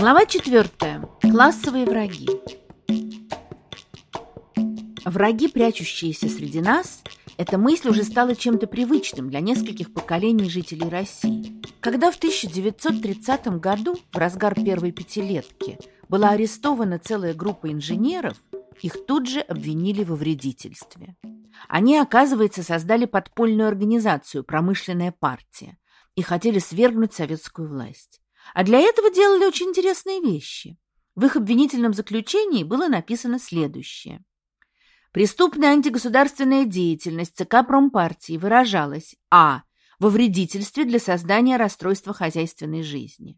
Глава четвертая. Классовые враги. Враги, прячущиеся среди нас, эта мысль уже стала чем-то привычным для нескольких поколений жителей России. Когда в 1930 году, в разгар первой пятилетки, была арестована целая группа инженеров, их тут же обвинили во вредительстве. Они, оказывается, создали подпольную организацию «Промышленная партия» и хотели свергнуть советскую власть. А для этого делали очень интересные вещи. В их обвинительном заключении было написано следующее. Преступная антигосударственная деятельность ЦК Промпартии выражалась а. во вредительстве для создания расстройства хозяйственной жизни,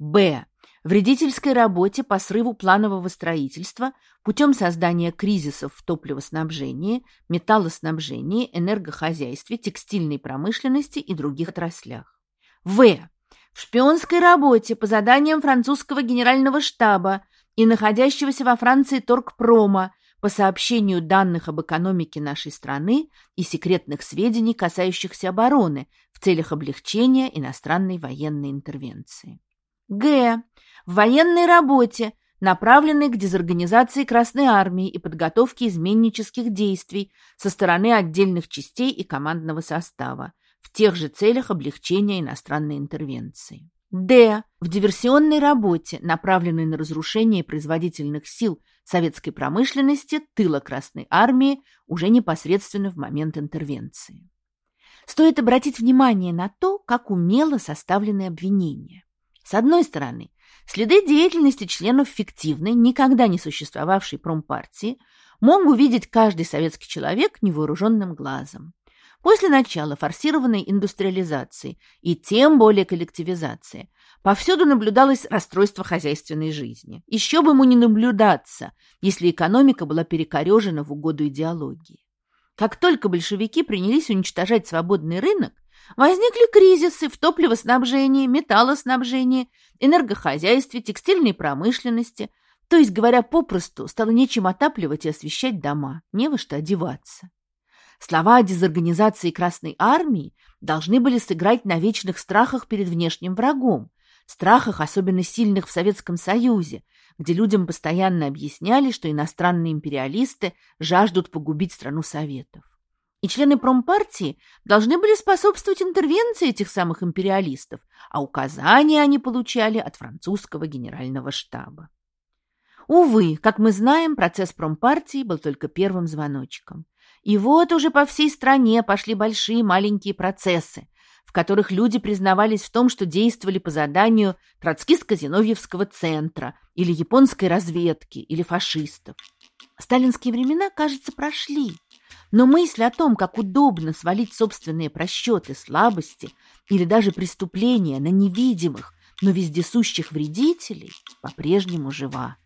б. вредительской работе по срыву планового строительства путем создания кризисов в топливоснабжении, металлоснабжении, энергохозяйстве, текстильной промышленности и других отраслях. В в шпионской работе по заданиям французского генерального штаба и находящегося во Франции торгпрома по сообщению данных об экономике нашей страны и секретных сведений, касающихся обороны в целях облегчения иностранной военной интервенции. Г. В военной работе, направленной к дезорганизации Красной Армии и подготовке изменнических действий со стороны отдельных частей и командного состава, в тех же целях облегчения иностранной интервенции. Д. В диверсионной работе, направленной на разрушение производительных сил советской промышленности тыла Красной Армии уже непосредственно в момент интервенции. Стоит обратить внимание на то, как умело составлены обвинения. С одной стороны, следы деятельности членов фиктивной, никогда не существовавшей промпартии, мог увидеть каждый советский человек невооруженным глазом. После начала форсированной индустриализации и тем более коллективизации повсюду наблюдалось расстройство хозяйственной жизни. Еще бы ему не наблюдаться, если экономика была перекорежена в угоду идеологии. Как только большевики принялись уничтожать свободный рынок, возникли кризисы в топливоснабжении, металлоснабжении, энергохозяйстве, текстильной промышленности, то есть, говоря попросту, стало нечем отапливать и освещать дома, не во что одеваться. Слова о дезорганизации Красной Армии должны были сыграть на вечных страхах перед внешним врагом, страхах, особенно сильных в Советском Союзе, где людям постоянно объясняли, что иностранные империалисты жаждут погубить страну Советов. И члены промпартии должны были способствовать интервенции этих самых империалистов, а указания они получали от французского генерального штаба. Увы, как мы знаем, процесс промпартии был только первым звоночком. И вот уже по всей стране пошли большие маленькие процессы, в которых люди признавались в том, что действовали по заданию Троцкиско-Зиновьевского центра или японской разведки или фашистов. Сталинские времена, кажется, прошли, но мысль о том, как удобно свалить собственные просчеты, слабости или даже преступления на невидимых, но вездесущих вредителей, по-прежнему жива.